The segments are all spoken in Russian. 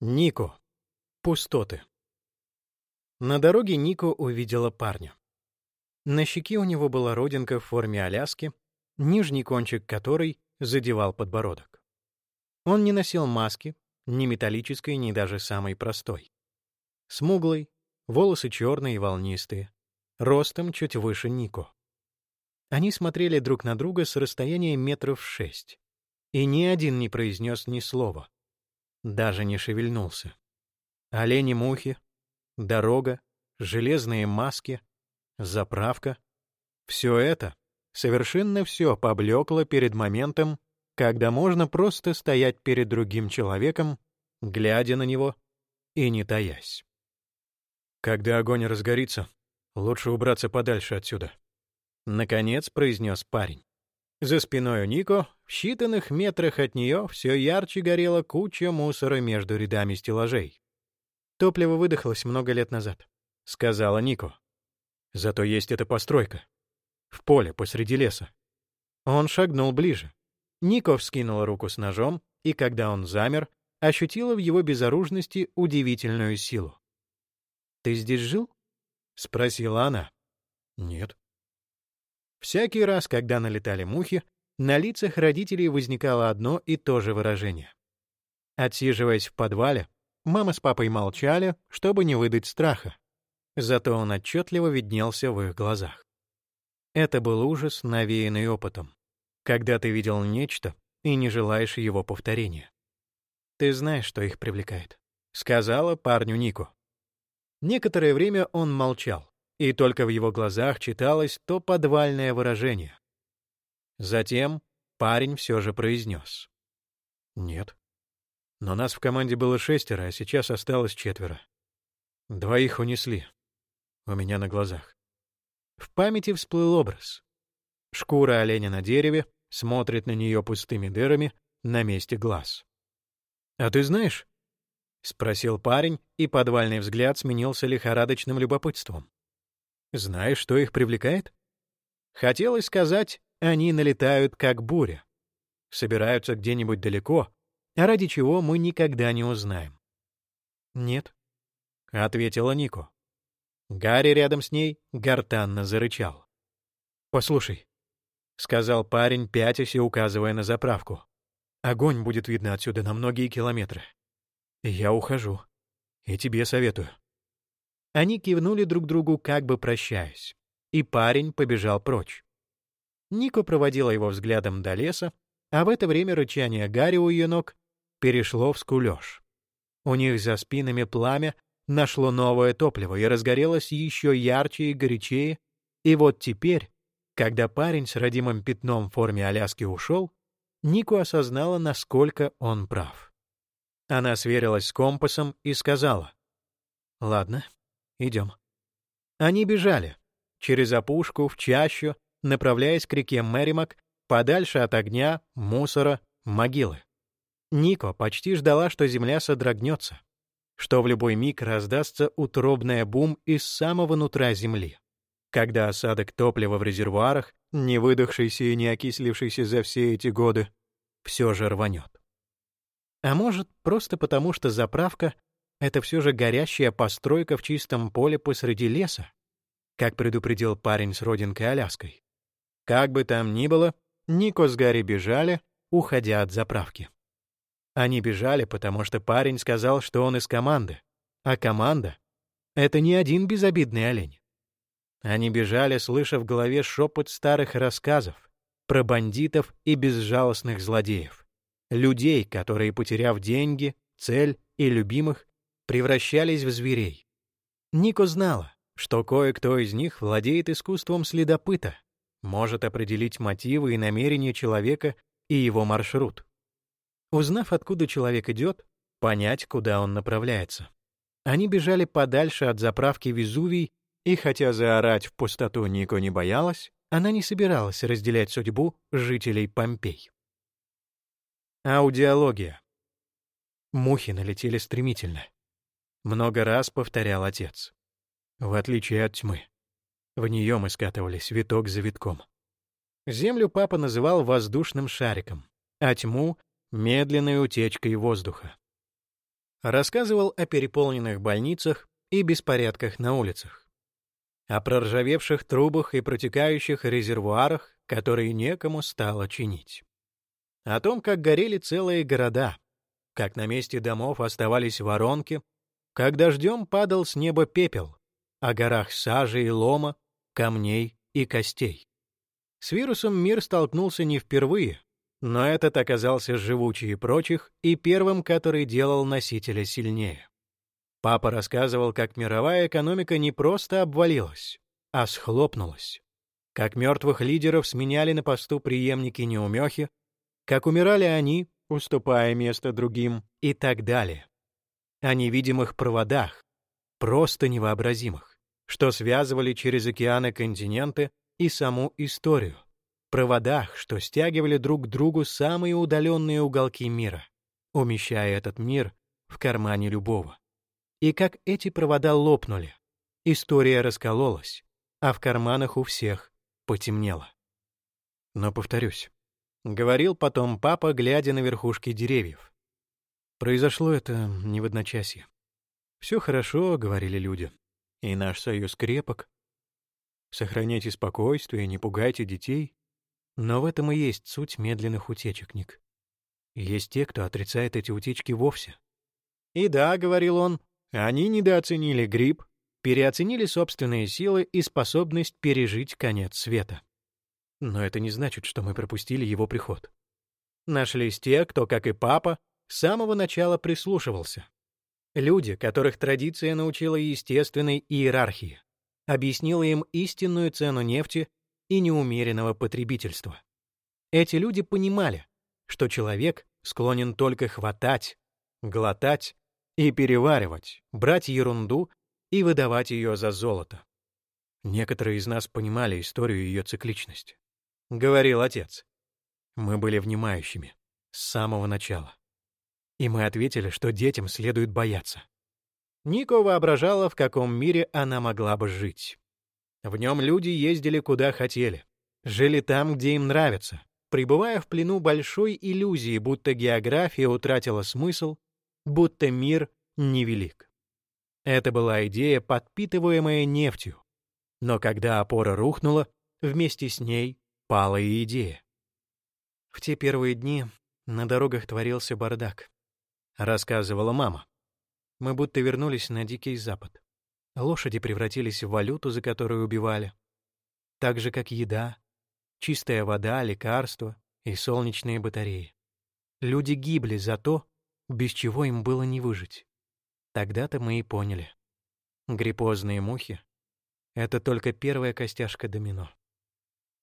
Нико. Пустоты. На дороге Нико увидела парня. На щеке у него была родинка в форме Аляски, нижний кончик которой задевал подбородок. Он не носил маски, ни металлической, ни даже самой простой. Смуглый, волосы черные и волнистые, ростом чуть выше Нико. Они смотрели друг на друга с расстояния метров шесть, и ни один не произнес ни слова, даже не шевельнулся. Олени-мухи, дорога, железные маски, заправка — все это, совершенно все поблекло перед моментом, когда можно просто стоять перед другим человеком, глядя на него и не таясь. Когда огонь разгорится, лучше убраться подальше отсюда. Наконец произнес парень. За спиной у Нико, в считанных метрах от нее, все ярче горела куча мусора между рядами стеллажей. «Топливо выдохлось много лет назад», — сказала Нико. «Зато есть эта постройка. В поле, посреди леса». Он шагнул ближе. Нико вскинула руку с ножом, и когда он замер, ощутила в его безоружности удивительную силу. «Ты здесь жил?» — спросила она. «Нет». Всякий раз, когда налетали мухи, на лицах родителей возникало одно и то же выражение. Отсиживаясь в подвале, мама с папой молчали, чтобы не выдать страха. Зато он отчетливо виднелся в их глазах. Это был ужас, навеянный опытом. Когда ты видел нечто и не желаешь его повторения. «Ты знаешь, что их привлекает», — сказала парню Нику. Некоторое время он молчал и только в его глазах читалось то подвальное выражение. Затем парень все же произнес. «Нет. Но нас в команде было шестеро, а сейчас осталось четверо. Двоих унесли. У меня на глазах». В памяти всплыл образ. Шкура оленя на дереве смотрит на нее пустыми дырами на месте глаз. «А ты знаешь?» — спросил парень, и подвальный взгляд сменился лихорадочным любопытством. Знаешь, что их привлекает? Хотелось сказать, они налетают как буря. Собираются где-нибудь далеко, а ради чего мы никогда не узнаем. «Нет», — ответила Нико. Гарри рядом с ней гортанно зарычал. «Послушай», — сказал парень, пятясь и указывая на заправку. «Огонь будет видно отсюда на многие километры. Я ухожу. И тебе советую. Они кивнули друг другу, как бы прощаясь, и парень побежал прочь. Нико проводила его взглядом до леса, а в это время рычание Гарри у ее ног перешло в скулеж. У них за спинами пламя нашло новое топливо и разгорелось еще ярче и горячее, и вот теперь, когда парень с родимым пятном в форме Аляски ушел, Нику осознала, насколько он прав. Она сверилась с компасом и сказала, «Ладно, Идем. Они бежали. Через опушку, в чащу, направляясь к реке Мэримак, подальше от огня, мусора, могилы. Нико почти ждала, что земля содрогнется, что в любой миг раздастся утробная бум из самого нутра земли, когда осадок топлива в резервуарах, не выдохшийся и не окислившийся за все эти годы, все же рванет. А может, просто потому, что заправка это все же горящая постройка в чистом поле посреди леса, как предупредил парень с родинкой Аляской. Как бы там ни было, Нико с Гарри бежали, уходя от заправки. Они бежали, потому что парень сказал, что он из команды, а команда — это не один безобидный олень. Они бежали, слыша в голове шепот старых рассказов про бандитов и безжалостных злодеев, людей, которые, потеряв деньги, цель и любимых, превращались в зверей. Нико знала, что кое-кто из них владеет искусством следопыта, может определить мотивы и намерения человека и его маршрут. Узнав, откуда человек идет, понять, куда он направляется. Они бежали подальше от заправки Везувий, и хотя заорать в пустоту Нико не боялась, она не собиралась разделять судьбу жителей Помпей. Аудиология. Мухи налетели стремительно. Много раз повторял отец. В отличие от тьмы. В нее мы скатывались виток за витком. Землю папа называл воздушным шариком, а тьму — медленной утечкой воздуха. Рассказывал о переполненных больницах и беспорядках на улицах. О проржавевших трубах и протекающих резервуарах, которые некому стало чинить. О том, как горели целые города, как на месте домов оставались воронки, как дождем падал с неба пепел, о горах сажи и лома, камней и костей. С вирусом мир столкнулся не впервые, но этот оказался живучее прочих и первым, который делал носителя сильнее. Папа рассказывал, как мировая экономика не просто обвалилась, а схлопнулась. Как мертвых лидеров сменяли на посту преемники неумехи, как умирали они, уступая место другим, и так далее. О невидимых проводах, просто невообразимых, что связывали через океаны континенты и саму историю, проводах, что стягивали друг к другу самые удаленные уголки мира, умещая этот мир в кармане любого. И как эти провода лопнули, история раскололась, а в карманах у всех потемнело. Но повторюсь, говорил потом папа, глядя на верхушки деревьев. Произошло это не в одночасье. Все хорошо, говорили люди, и наш союз крепок. Сохраняйте спокойствие, не пугайте детей. Но в этом и есть суть медленных утечек, Ник. Есть те, кто отрицает эти утечки вовсе. И да, — говорил он, — они недооценили грипп, переоценили собственные силы и способность пережить конец света. Но это не значит, что мы пропустили его приход. Нашлись те, кто, как и папа, с самого начала прислушивался. Люди, которых традиция научила естественной иерархии, объяснила им истинную цену нефти и неумеренного потребительства. Эти люди понимали, что человек склонен только хватать, глотать и переваривать, брать ерунду и выдавать ее за золото. Некоторые из нас понимали историю ее цикличности. Говорил отец. Мы были внимающими с самого начала. И мы ответили, что детям следует бояться. Нико воображала, в каком мире она могла бы жить. В нем люди ездили куда хотели, жили там, где им нравится, пребывая в плену большой иллюзии, будто география утратила смысл, будто мир невелик. Это была идея, подпитываемая нефтью. Но когда опора рухнула, вместе с ней пала и идея. В те первые дни на дорогах творился бардак, рассказывала мама. Мы будто вернулись на Дикий Запад. Лошади превратились в валюту, за которую убивали. Так же, как еда, чистая вода, лекарства и солнечные батареи. Люди гибли за то, без чего им было не выжить. Тогда-то мы и поняли. Гриппозные мухи — это только первая костяшка домино.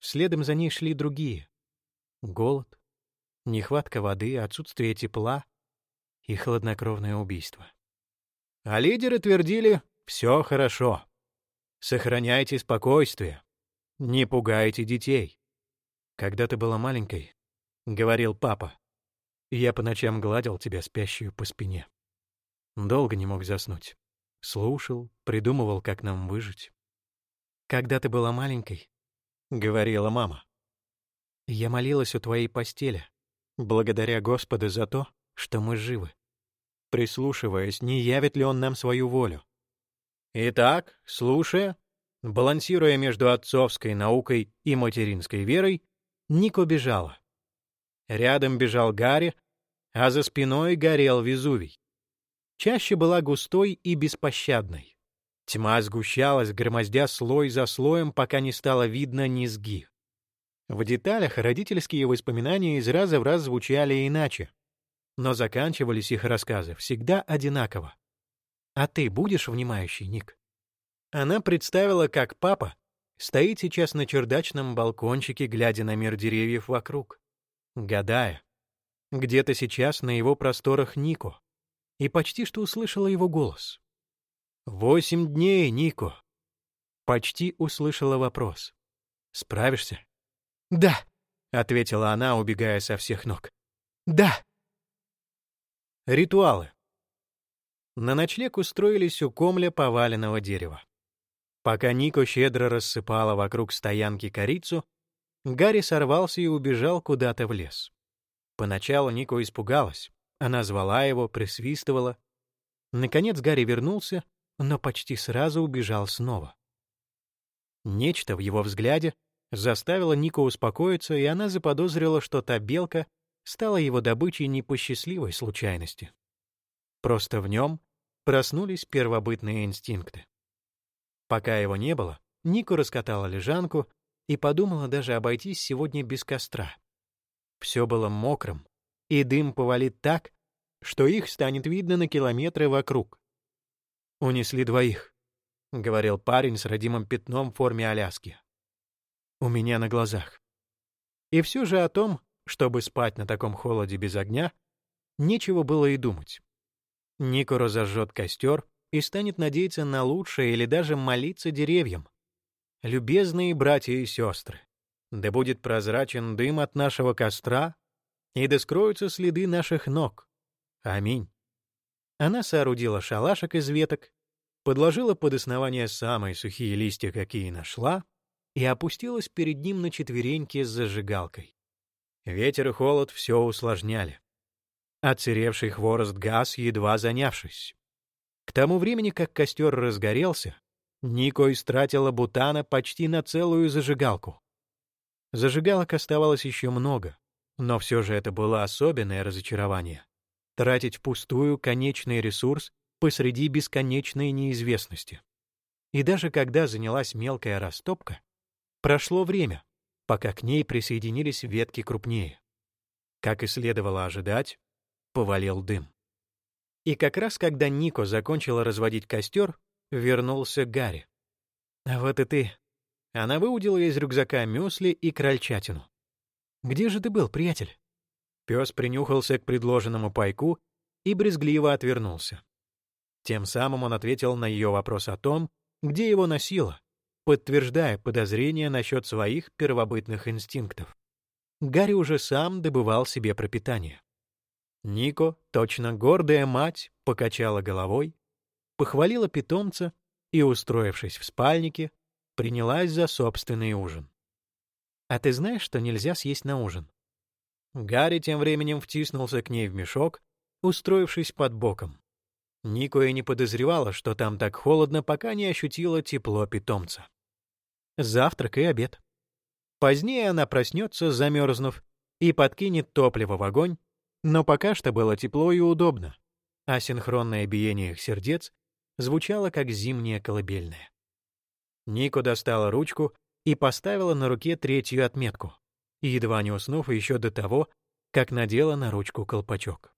Следом за ней шли другие. Голод, нехватка воды, отсутствие тепла и хладнокровное убийство. А лидеры твердили, все хорошо. Сохраняйте спокойствие. Не пугайте детей. Когда ты была маленькой, — говорил папа, — я по ночам гладил тебя спящую по спине. Долго не мог заснуть. Слушал, придумывал, как нам выжить. Когда ты была маленькой, — говорила мама, — я молилась у твоей постели, благодаря Господу за то, что мы живы, прислушиваясь, не явит ли он нам свою волю. Итак, слушая, балансируя между отцовской наукой и материнской верой, Нико бежала. Рядом бежал Гарри, а за спиной горел Везувий. Чаще была густой и беспощадной. Тьма сгущалась, громоздя слой за слоем, пока не стало видно низги. В деталях родительские воспоминания из раза в раз звучали иначе, но заканчивались их рассказы всегда одинаково. А ты будешь внимающий, Ник? Она представила, как папа стоит сейчас на чердачном балкончике, глядя на мир деревьев вокруг, гадая, где-то сейчас на его просторах Нико, и почти что услышала его голос. «Восемь дней, Нико!» Почти услышала вопрос. «Справишься?» «Да», — ответила она, убегая со всех ног. «Да». Ритуалы. На ночлег устроились у комля поваленного дерева. Пока Нико щедро рассыпала вокруг стоянки корицу, Гарри сорвался и убежал куда-то в лес. Поначалу Нико испугалась. Она звала его, присвистывала, Наконец Гарри вернулся, но почти сразу убежал снова. Нечто в его взгляде заставило Нико успокоиться, и она заподозрила, что та белка стала его добычей не по счастливой случайности. Просто в нем проснулись первобытные инстинкты. Пока его не было, Нико раскатала лежанку и подумала даже обойтись сегодня без костра. Все было мокрым, и дым повалит так, что их станет видно на километры вокруг. «Унесли двоих», — говорил парень с родимым пятном в форме Аляски. «У меня на глазах». И все же о том, чтобы спать на таком холоде без огня, нечего было и думать. Нико разожжет костер и станет надеяться на лучшее или даже молиться деревьям. Любезные братья и сестры, да будет прозрачен дым от нашего костра, и да скроются следы наших ног. Аминь. Она соорудила шалашик из веток, подложила под основание самые сухие листья, какие нашла, и опустилась перед ним на четвереньки с зажигалкой. Ветер и холод все усложняли. Оцеревший хворост газ, едва занявшись. К тому времени, как костер разгорелся, Нико истратила бутана почти на целую зажигалку. Зажигалок оставалось еще много, но все же это было особенное разочарование. Тратить впустую конечный ресурс посреди бесконечной неизвестности. И даже когда занялась мелкая растопка, прошло время, пока к ней присоединились ветки крупнее. Как и следовало ожидать, повалил дым. И как раз когда Нико закончила разводить костер, вернулся Гарри. «А вот и ты». Она выудила из рюкзака мюсли и крольчатину. «Где же ты был, приятель?» Пес принюхался к предложенному пайку и брезгливо отвернулся. Тем самым он ответил на ее вопрос о том, где его носило, подтверждая подозрения насчет своих первобытных инстинктов. Гарри уже сам добывал себе пропитание. Нико, точно гордая мать, покачала головой, похвалила питомца и, устроившись в спальнике, принялась за собственный ужин. «А ты знаешь, что нельзя съесть на ужин?» Гарри тем временем втиснулся к ней в мешок, устроившись под боком. Нико и не подозревала, что там так холодно, пока не ощутила тепло питомца. Завтрак и обед. Позднее она проснется, замерзнув, и подкинет топливо в огонь, но пока что было тепло и удобно, а синхронное биение их сердец звучало как зимняя колыбельная. Нико достала ручку и поставила на руке третью отметку, едва не уснув еще до того, как надела на ручку колпачок.